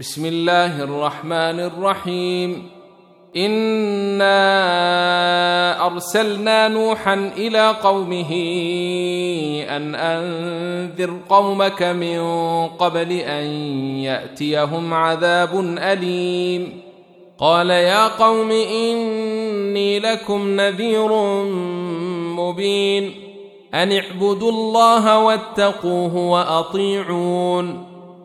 بسم الله الرحمن الرحيم. إنا أرسلنا نوحا إلى قومه أن أنذر قومك من قبل أن يأتيهم عذاب أليم. قال يا قوم إني لكم نذير مبين. أن اعبدوا الله واتقوه وأطيعون.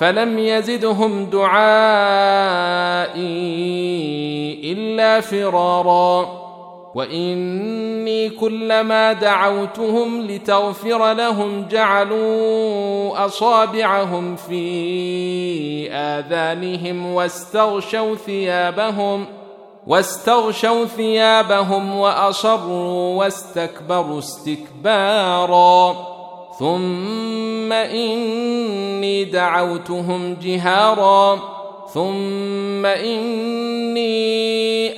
فلم يزدهم دعائي إلا فرارا. وإني كلما دعوتهم لتغفر لهم جعلوا أصابعهم في آذانهم واستغشوا ثيابهم واستغشوا ثيابهم وأصروا واستكبروا استكبارا. ثم إني دعوتهم جهارا ثم إني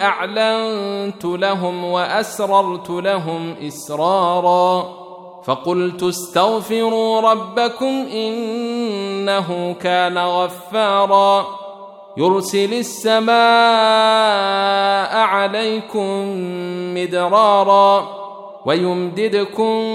أعلنت لهم وأسررت لهم إسرارا. فقلت استغفروا ربكم إنه كان غفارا. يرسل السماء عليكم مدرارا ويمددكم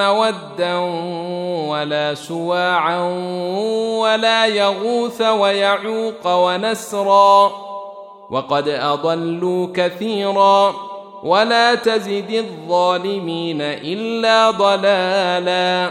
ودا ولا سواعا ولا يغوث ويعوق ونسرا وقد أضلوا كثيرا ولا تزد الظالمين إلا ضلالا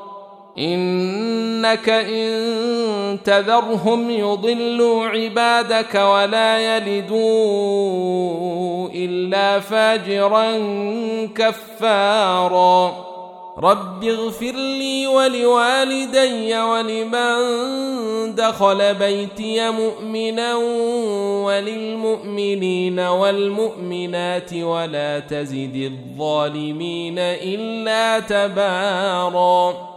إنك إن تذرهم يضلوا عبادك ولا يلدوا إلا فاجرا كفارا. رب اغفر لي ولوالدي ولمن دخل بيتي مؤمنا وللمؤمنين والمؤمنات ولا تزد الظالمين إلا تباراً.